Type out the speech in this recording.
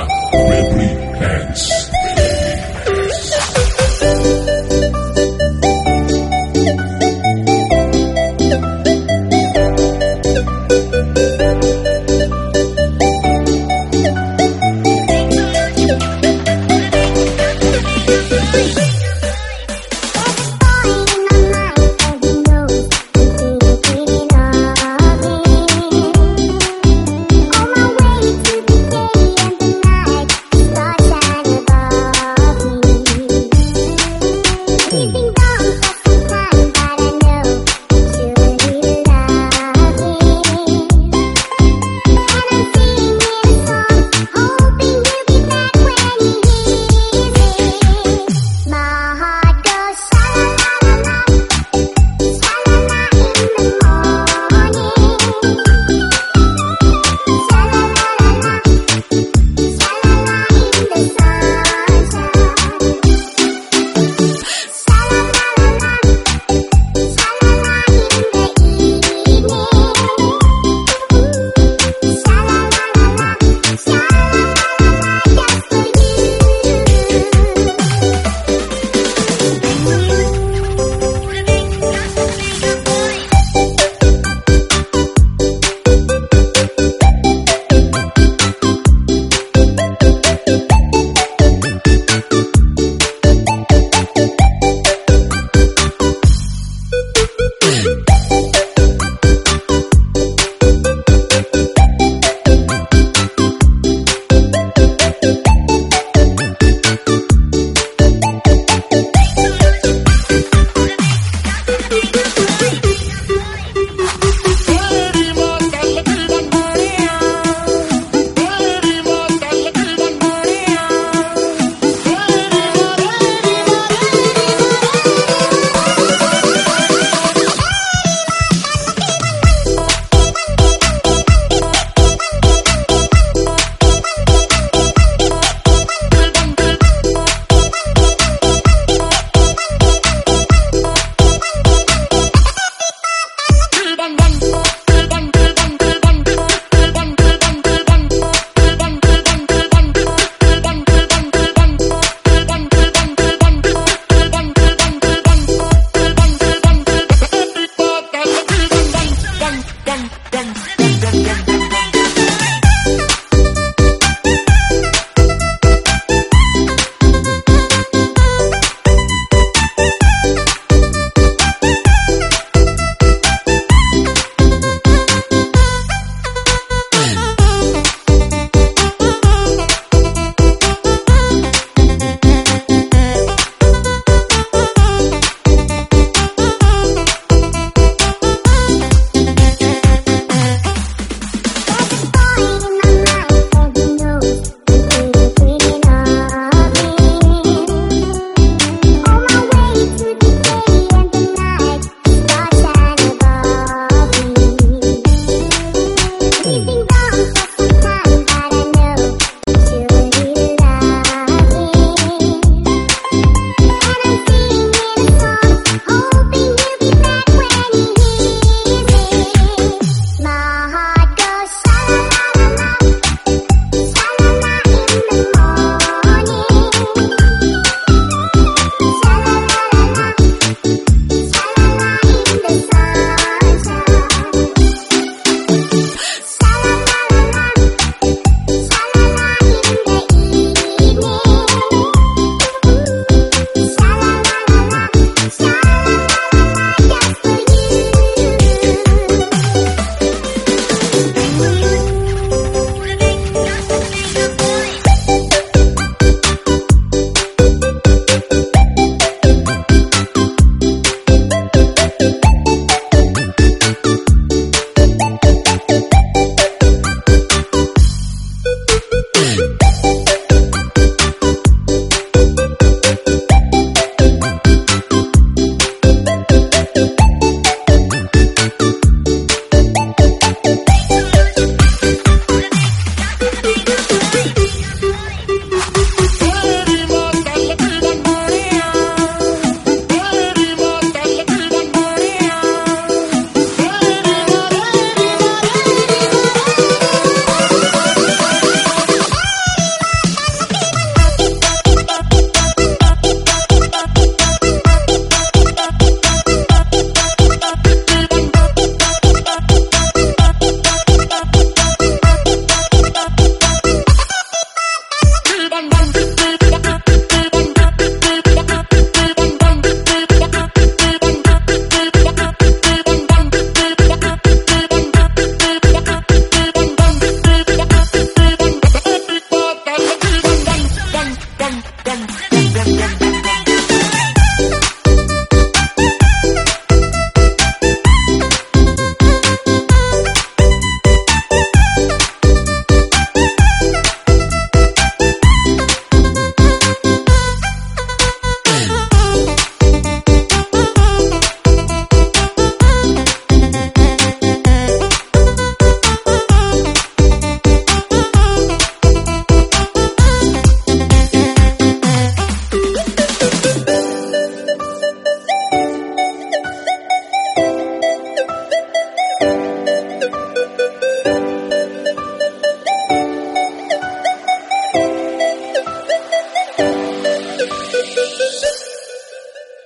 Replicate. dun, dun. Yeah.